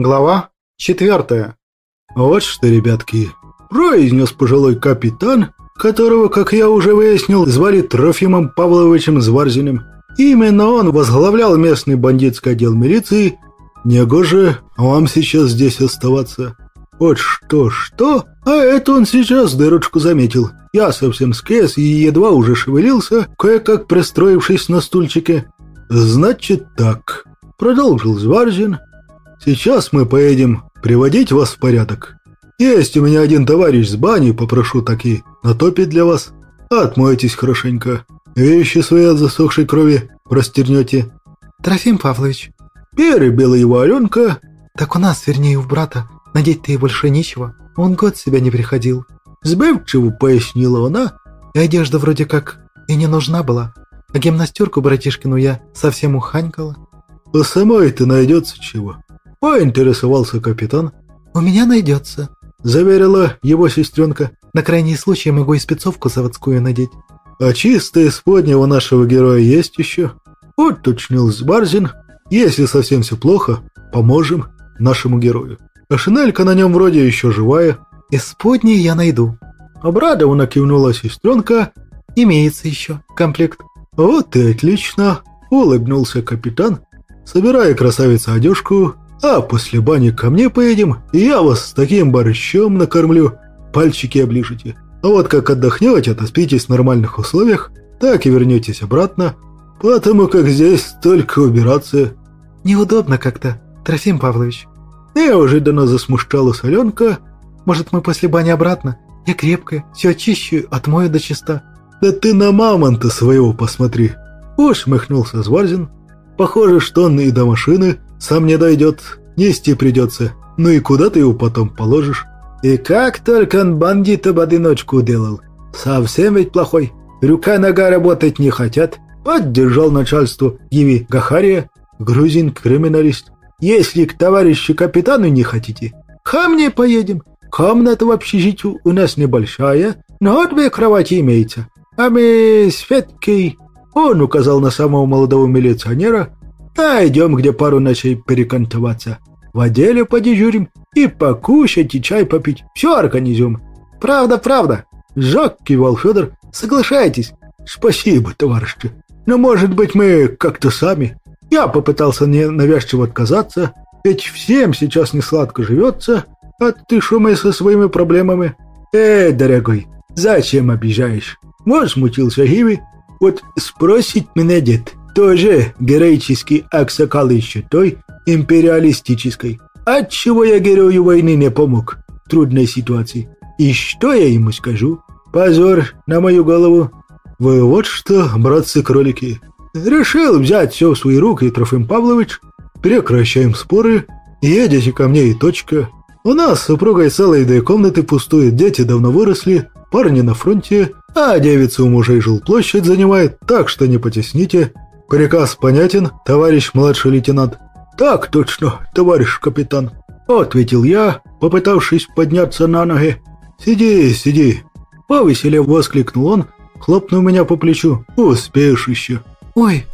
Глава четвертая. «Вот что, ребятки», – произнес пожилой капитан, которого, как я уже выяснил, звали Трофимом Павловичем Зварзиным. Именно он возглавлял местный бандитский отдел милиции. Негоже вам сейчас здесь оставаться. Вот что-что, а это он сейчас дырочку заметил. Я совсем скес и едва уже шевелился, кое-как пристроившись на стульчике. «Значит так», – продолжил Зварзин. «Сейчас мы поедем приводить вас в порядок. Есть у меня один товарищ с бани, попрошу таки натопить для вас. Отмойтесь хорошенько. Вещи свои от засохшей крови простернете». «Трофим Павлович». Перебила его Аленка. «Так у нас, вернее, у брата, надеть-то и больше нечего. Он год себя не приходил». Сбивчиво пояснила она. И одежда вроде как и не нужна была. А гимнастерку братишкину я совсем уханькала. «У самой-то найдется чего?» Поинтересовался капитан. «У меня найдется», — заверила его сестренка. «На крайний случай могу и спецовку заводскую надеть». «А чисто исподня у нашего героя есть еще?» Уточнил Сбарзин. «Если совсем все плохо, поможем нашему герою. А шинелька на нем вроде еще живая». «Исподней я найду». Обрадованно кивнула сестренка. «Имеется еще комплект». «Вот и отлично!» – улыбнулся капитан. «Собирай, красавица, одежку, а после бани ко мне поедем, и я вас с таким борщом накормлю, пальчики оближете. А вот как отдохнете, отоспитесь в нормальных условиях, так и вернетесь обратно, потому как здесь только убираться». «Неудобно как-то, Трофим Павлович». Неожиданно засмущала Соленка. «Может, мы после бани обратно? Я крепкая, все очищу, отмою до чиста». «Да ты на мамонта своего посмотри!» Усмехнулся Зварзин. «Похоже, что он и до машины сам не дойдет, нести придется. Ну и куда ты его потом положишь?» «И как только он бандитов в одиночку делал. Совсем ведь плохой. Рука-нога работать не хотят». Поддержал начальство Еви Гахария, грузин-криминалист. «Если к товарищу капитану не хотите, ко мне поедем. Комната в общежитию у нас небольшая, но две кровати имеется. А мы с Феткой, он указал на самого молодого милиционера, найдем, где пару ночей перекантоваться. В отделе подежурим и покушать, и чай попить. Все организуем. Правда, правда. Жак кивал Федор. Соглашайтесь. Спасибо, товарищи. Но, может быть, мы как-то сами. Я попытался ненавязчиво отказаться, ведь всем сейчас не сладко живется, а ты шумай со своими проблемами. Эй, дорогой, зачем обижаешь? Возмутился Гиви. Вот спросить меня дед, тоже героический аксакал еще той империалистической. Отчего я герою войны не помог трудной ситуации? И что я ему скажу? Позор на мою голову. Вы вот что, братцы-кролики. Решил взять все в свои руки Трофим Павлович. Прекращаем споры. Едете ко мне и точка. У нас с супругой целые две комнаты пустуют, дети давно выросли, парни на фронте, а девица у мужей жилплощадь занимает, так что не потесните. Приказ понятен, товарищ младший лейтенант. Так точно, товарищ капитан, ответил я, попытавшись подняться на ноги. Сиди, сиди. Повеселев воскликнул он, хлопнув меня по плечу. Успеешь еще. Ой,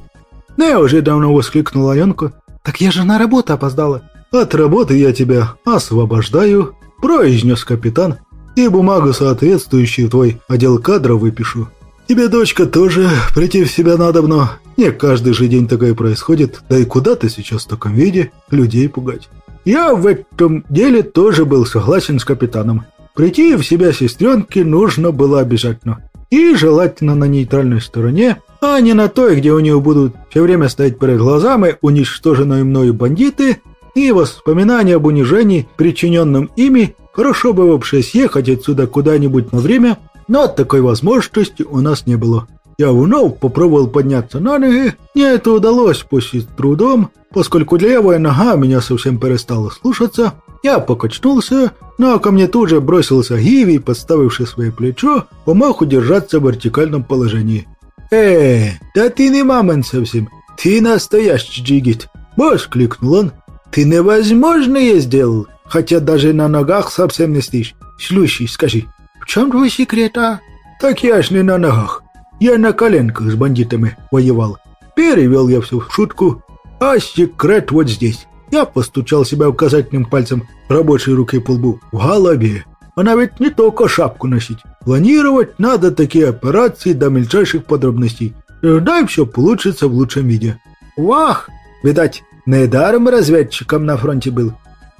неожиданно воскликнула Янка. Так я же на работу опоздала. От работы я тебя освобождаю, произнес капитан, и бумагу, соответствующую твой отдел кадров, выпишу. Тебе, дочка, тоже прийти в себя надо, но не каждый же день такое происходит, да и куда ты сейчас в таком виде людей пугать. Я в этом деле тоже был согласен с капитаном. Прийти в себя сестренке нужно было обязательно. И желательно на нейтральной стороне, а не на той, где у нее будут все время стоять перед глазами уничтоженные мною бандиты и воспоминания об унижении, причиненном ими Хорошо бы вообще съехать отсюда куда-нибудь на время, но такой возможности у нас не было. Я вновь попробовал подняться на ноги, мне это удалось после трудом, поскольку левая нога меня совсем перестала слушаться. Я покачнулся, но ко мне тут же бросился Гиви, подставивший свое плечо, помог удержаться в вертикальном положении. «Э, да ты не мамон совсем, ты настоящий джигит!» – воскликнул он. «Ты невозможное сделал!» хотя даже на ногах совсем не стоишь. Слушай, скажи, в чем твой секрет, а? Так я ж не на ногах. Я на коленках с бандитами воевал. Перевел я все в шутку. А секрет вот здесь. Я постучал себя указательным пальцем рабочей руки по лбу. В голове. Она ведь не только шапку носить. Планировать надо такие операции до мельчайших подробностей. Тогда все получится в лучшем виде. Вах! Видать, недаром разведчиком на фронте был.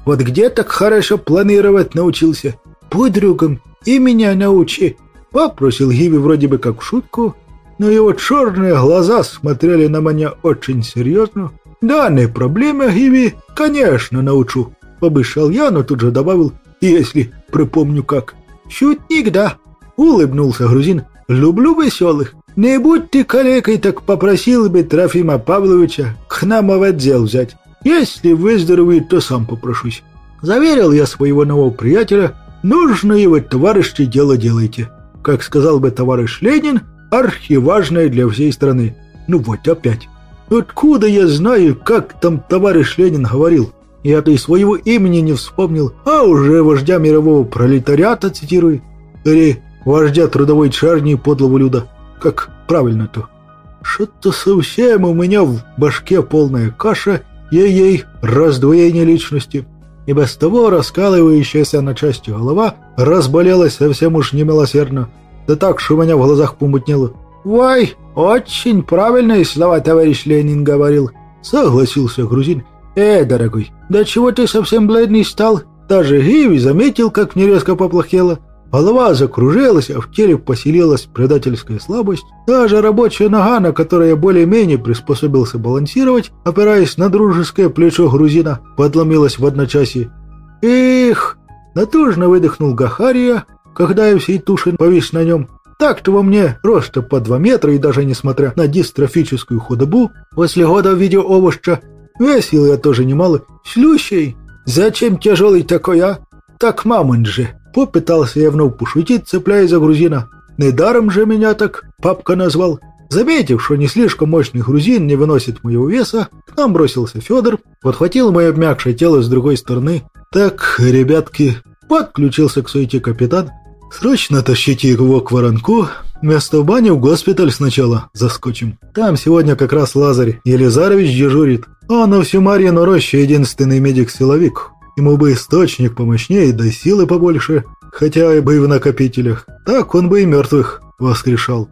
Вот где так хорошо планировать научился? Будь другом и меня научи. Попросил Гиви вроде бы как в шутку, но его черные глаза смотрели на меня очень серьезно. «Да, не проблема, Гиви, конечно, научу», – обещал я, но тут же добавил, «если припомню как». «Шутник, да?» – улыбнулся грузин. «Люблю веселых. Не будь ты калекой, так попросил бы Трофима Павловича к нам в отдел взять. Если выздоровеет, то сам попрошусь». Заверил я своего нового приятеля, нужно его товарищи дело делайте. Как сказал бы товарищ Ленин, архиважное для всей страны. Ну вот опять. Откуда я знаю, как там товарищ Ленин говорил? Я-то и своего имени не вспомнил, а уже вождя мирового пролетариата цитирую. Или вождя трудовой чарни подлого люда. Как правильно-то? Что-то совсем у меня в башке полная каша, ей-ей, раздвоение личности. И без того раскалывающаяся на части голова разболелась совсем уж немилосердно. Да так, что у меня в глазах помутнело. «Вай, очень правильные слова товарищ Ленин говорил», — согласился грузин. «Э, дорогой, да чего ты совсем бледный стал? Даже Гиви заметил, как мне резко поплохело. Голова закружилась, а в теле поселилась предательская слабость. Даже рабочая нога, на которой я более-менее приспособился балансировать, опираясь на дружеское плечо грузина, подломилась в одночасье. «Эх!» — натужно выдохнул Гахария, когда я всей туши повис на нем. Так-то во мне роста по два метра, и даже несмотря на дистрофическую худобу, после года в виде овоща, весил я тоже немало. Слющий, зачем тяжелый такой, а? Так мамон же. Попытался я вновь пошутить, цепляясь за грузина. Недаром же меня так папка назвал. Заметив, что не слишком мощный грузин не выносит моего веса, к нам бросился Федор, подхватил мое обмякшее тело с другой стороны. «Так, ребятки», — подключился к суете капитан, «Срочно тащите его к воронку. Вместо бани в госпиталь сначала заскочим. Там сегодня как раз Лазарь Елизарович дежурит. А на всю Марьину рощу единственный медик-силовик. Ему бы источник помощнее, да силы побольше, хотя бы и в накопителях. Так он бы и мертвых воскрешал.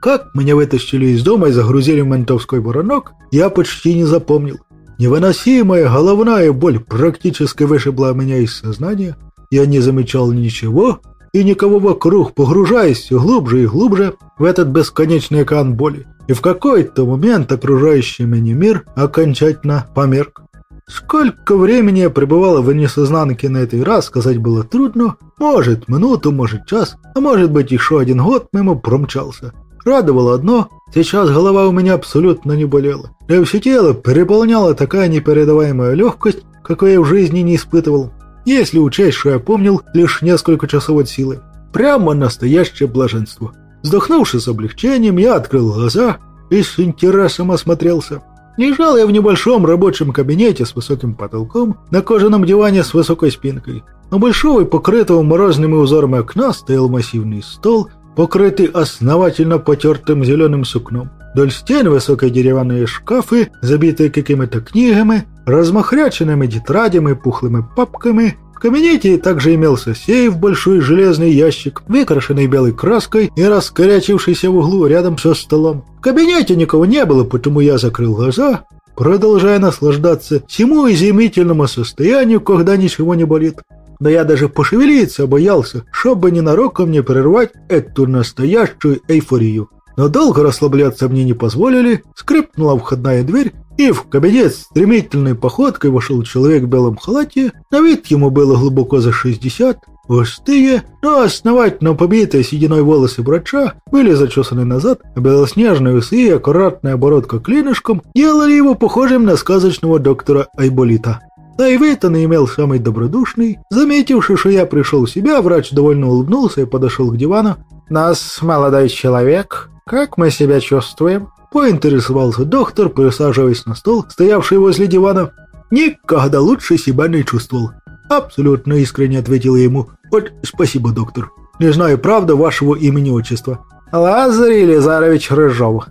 Как меня вытащили из дома и загрузили в ментовской воронок, я почти не запомнил. Невыносимая головная боль практически вышибла меня из сознания. Я не замечал ничего, и никого вокруг, погружаясь все глубже и глубже в этот бесконечный океан боли. И в какой-то момент окружающий меня мир окончательно померк. Сколько времени я пребывала в несознанке на этой раз, сказать было трудно. Может, минуту, может, час, а может быть, еще один год мимо промчался. Радовало одно, сейчас голова у меня абсолютно не болела. И все тело переполняла такая непередаваемая легкость, какой я в жизни не испытывал если учесть, что я помнил лишь несколько часов от силы. Прямо настоящее блаженство. Вздохнувши с облегчением, я открыл глаза и с интересом осмотрелся. Лежал я в небольшом рабочем кабинете с высоким потолком, на кожаном диване с высокой спинкой. На большого и покрытого морозными узорами окна стоял массивный стол, покрытый основательно потертым зеленым сукном. Вдоль стен высокие деревянные шкафы, забитые какими-то книгами, размахряченными тетрадями, пухлыми папками. Кабинете также имелся сейф, большой железный ящик, выкрашенный белой краской и раскорячившийся в углу рядом со столом. В кабинете никого не было, потому я закрыл глаза, продолжая наслаждаться всему изумительному состоянию, когда ничего не болит. Да я даже пошевелиться боялся, чтобы ненароком не прервать эту настоящую эйфорию. Но долго расслабляться мне не позволили, скрипнула входная дверь, и в кабинет стремительной походкой вошел человек в белом халате, на вид ему было глубоко за 60, густые, но основательно побитые сединой волосы врача были зачесаны назад, а белоснежные усы и аккуратная оборотка клинышком делали его похожим на сказочного доктора Айболита. Да и вид он имел самый добродушный. Заметивши, что я пришел в себя, врач довольно улыбнулся и подошел к дивану. «Нас, молодой человек, как мы себя чувствуем?» Поинтересовался доктор, присаживаясь на стол, стоявший возле дивана. «Никогда лучше себя не чувствовал». Абсолютно искренне ответил я ему. «Вот спасибо, доктор. Не знаю, правда, вашего имени отчества». «Лазарь Елизарович Рыжов»,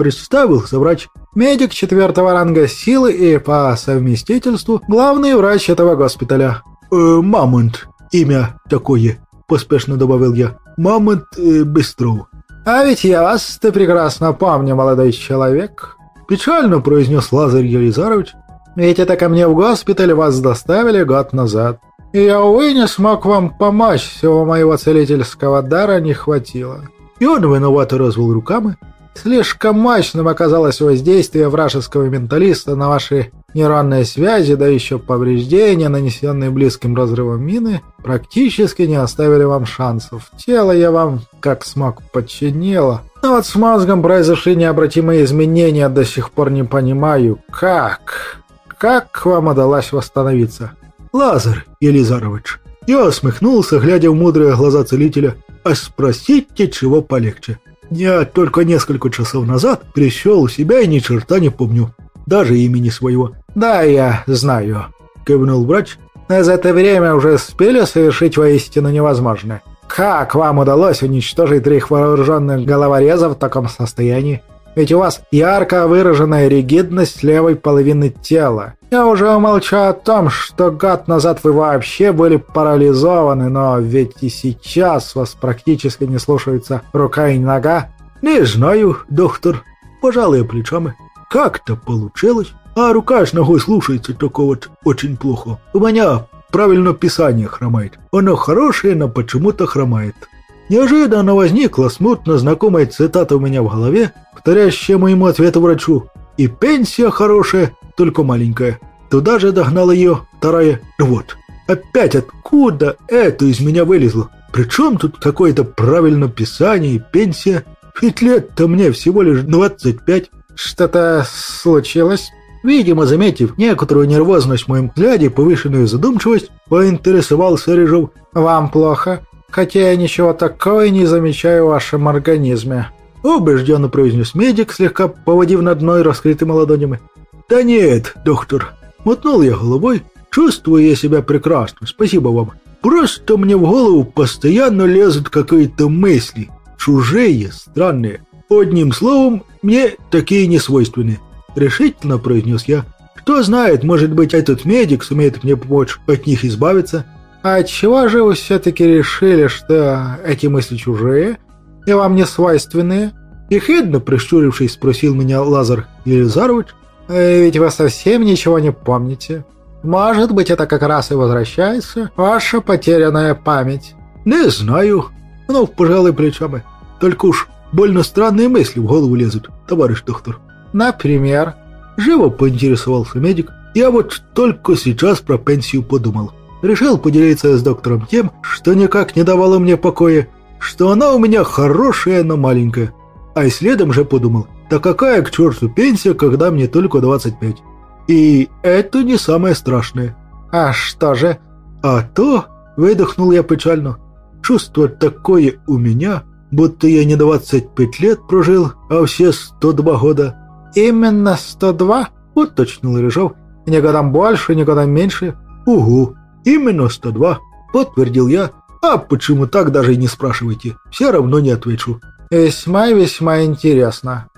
представился врач. Медик четвертого ранга силы и по совместительству главный врач этого госпиталя. Э, Мамонт, имя такое, поспешно добавил я. Мамонт э, Быстров. А ведь я вас-то прекрасно помню, молодой человек. Печально произнес Лазарь Елизарович. Ведь это ко мне в госпиталь вас доставили год назад. И я, увы, не смог вам помочь, всего моего целительского дара не хватило. И он виновато развел руками. Слишком мощным оказалось воздействие вражеского менталиста на ваши нейронные связи, да еще повреждения, нанесенные близким разрывом мины, практически не оставили вам шансов. Тело я вам как смог подчинила. Но вот с мозгом произошли необратимые изменения, до сих пор не понимаю, как... Как вам удалось восстановиться? Лазар Елизарович. Я усмехнулся, глядя в мудрые глаза целителя. А спросите, чего полегче. Я только несколько часов назад пришел у себя и ни черта не помню. Даже имени своего. «Да, я знаю», — кивнул врач. «За это время уже успели совершить воистину невозможное. Как вам удалось уничтожить трех вооруженных головорезов в таком состоянии? Ведь у вас ярко выраженная ригидность левой половины тела. Я уже умолчу о том, что год назад вы вообще были парализованы, но ведь и сейчас вас практически не слушаются рука и нога. Не знаю, доктор. Пожалуй, плечами. Как-то получилось. А рука с ногой слушается только вот очень плохо. У меня правильно писание хромает. Оно хорошее, но почему-то хромает. Неожиданно возникла смутно знакомая цитата у меня в голове, повторяющая моему ответу врачу. «И пенсия хорошая, только маленькая». Туда же догнала ее вторая «Вот». Опять откуда это из меня вылезло? Причем тут какое-то правильное писание и пенсия? Ведь лет-то мне всего лишь 25. Что-то случилось? Видимо, заметив некоторую нервозность в моем взгляде и повышенную задумчивость, поинтересовался Рыжов. «Вам плохо?» хотя я ничего такого не замечаю в вашем организме», — убежденно произнес медик, слегка поводив над мной раскрытыми ладонями. «Да нет, доктор», — мотнул я головой, чувствую я себя прекрасно, спасибо вам. Просто мне в голову постоянно лезут какие-то мысли, чужие, странные. Одним словом, мне такие не свойственны. Решительно произнес я. Кто знает, может быть, этот медик сумеет мне помочь от них избавиться. «А чего же вы все-таки решили, что эти мысли чужие и вам не свойственные?» Ехидно прищурившись, спросил меня Лазар Елизарович. «Э, «Ведь вы совсем ничего не помните. Может быть, это как раз и возвращается ваша потерянная память?» «Не знаю. Ну, пожалуй, плечами. Только уж больно странные мысли в голову лезут, товарищ доктор». «Например?» Живо поинтересовался медик. «Я вот только сейчас про пенсию подумал решил поделиться с доктором тем, что никак не давало мне покоя, что она у меня хорошая, но маленькая. А и следом же подумал, да какая к черту пенсия, когда мне только 25. И это не самое страшное. А что же? А то, выдохнул я печально, чувство такое у меня, будто я не 25 лет прожил, а все 102 года. Именно 102? Уточнил Рыжов. Ни годом больше, ни годом меньше. Угу. «Именно 102», — подтвердил я. «А почему так, даже и не спрашивайте. Все равно не отвечу». «Весьма-весьма интересно».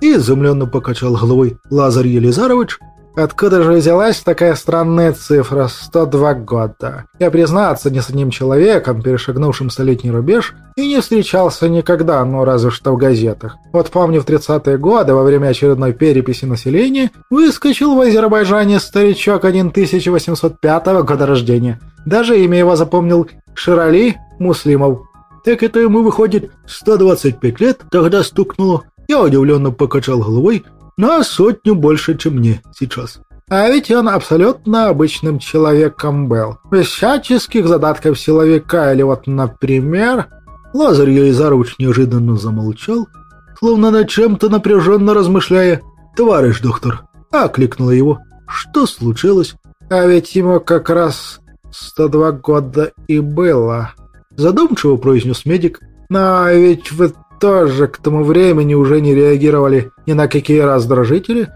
И изумленно покачал головой Лазарь Елизарович, Откуда же взялась такая странная цифра 102 года? Я, признаться, ни с одним человеком, перешагнувшим столетний рубеж, и не встречался никогда, но разве что в газетах. Вот помню, в 30-е годы, во время очередной переписи населения, выскочил в Азербайджане старичок 1805 года рождения. Даже имя его запомнил Ширали Муслимов. Так это ему выходит 125 лет, тогда стукнуло. Я удивленно покачал головой, на сотню больше, чем мне сейчас. А ведь он абсолютно обычным человеком был. Без всяческих задатков силовика или вот, например... Лазарь Елизарович неожиданно замолчал, словно над чем-то напряженно размышляя. «Товарищ доктор!» — окликнула его. «Что случилось?» «А ведь ему как раз 102 года и было», — задумчиво произнес медик. «Но ведь вы тоже к тому времени уже не реагировали ни на какие раздражители,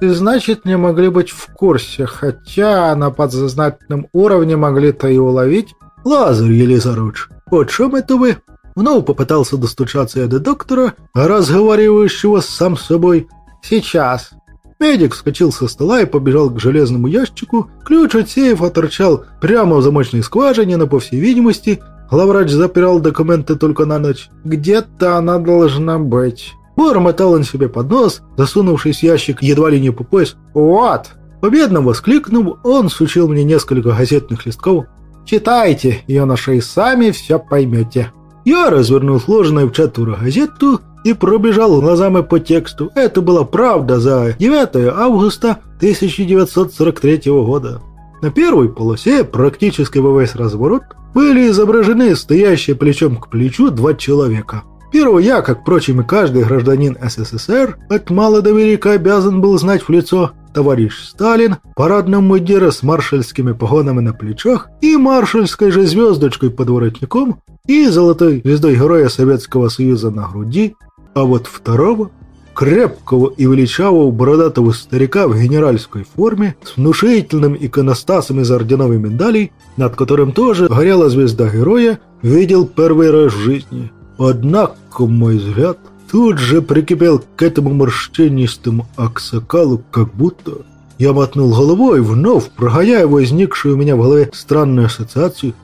и значит не могли быть в курсе, хотя на подсознательном уровне могли-то и уловить. «Лазарь Елизарович, о чем это вы?» Вновь попытался достучаться я до доктора, разговаривающего сам с собой. «Сейчас». Медик вскочил со стола и побежал к железному ящику. Ключ от сейфа торчал прямо в замочной скважине, но, по всей видимости, главврач запирал документы только на ночь. «Где-то она должна быть». Бормотал он себе под нос, засунувшись ящик едва ли не по пояс. «Вот!» Победно воскликнув, он сучил мне несколько газетных листков. «Читайте, юноши, и сами все поймете». Я развернул сложенную в четверо газету и пробежал глазами по тексту. Это была правда за 9 августа 1943 года. На первой полосе, практически во весь разворот, были изображены стоящие плечом к плечу два человека. Первый я, как, впрочем, и каждый гражданин СССР, от мала до велика обязан был знать в лицо товарищ Сталин, парадном мундире с маршальскими погонами на плечах и маршальской же звездочкой под воротником и золотой звездой Героя Советского Союза на груди, а вот второго, крепкого и величавого бородатого старика в генеральской форме с внушительным иконостасом из орденовой медалей, над которым тоже горела звезда Героя, видел первый раз в жизни. Однако, мой взгляд, тут же прикипел к этому морщинистому аксакалу, как будто... Я мотнул головой, вновь прогоняя возникшую у меня в голове странную ассоциацию.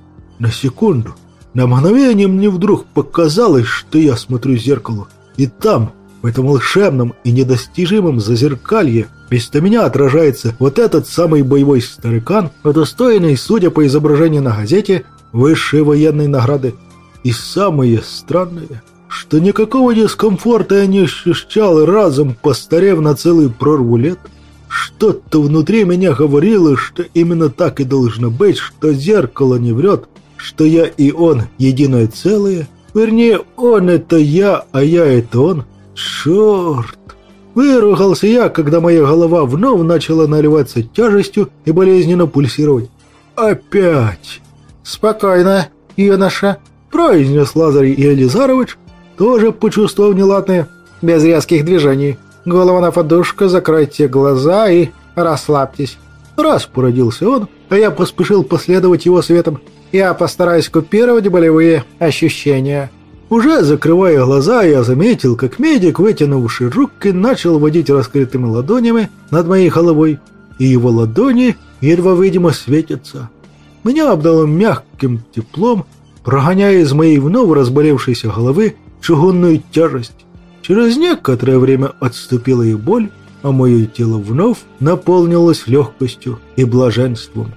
На секунду, на мгновение мне вдруг показалось, что я смотрю в зеркало. И там, в этом волшебном и недостижимом зазеркалье, вместо меня отражается вот этот самый боевой старикан, удостоенный, судя по изображению на газете, высшей военной награды. И самое странное – что никакого дискомфорта я не ощущал, разом постарев на целую прорву лет. Что-то внутри меня говорило, что именно так и должно быть, что зеркало не врет, что я и он единое целое. Вернее, он это я, а я это он. Черт! Выругался я, когда моя голова вновь начала наливаться тяжестью и болезненно пульсировать. Опять! «Спокойно, юноша», — произнес Лазарь Елизарович, тоже почувствовав неладное. Без резких движений. Голова на подушку, закройте глаза и расслабьтесь. Раз породился он, а я поспешил последовать его светом. Я постараюсь купировать болевые ощущения. Уже закрывая глаза, я заметил, как медик, вытянувший руки, начал водить раскрытыми ладонями над моей головой, и его ладони едва видимо светятся. Меня обдало мягким теплом, прогоняя из моей вновь разболевшейся головы чугунную тяжесть. Через некоторое время отступила и боль, а мое тело вновь наполнилось легкостью и блаженством.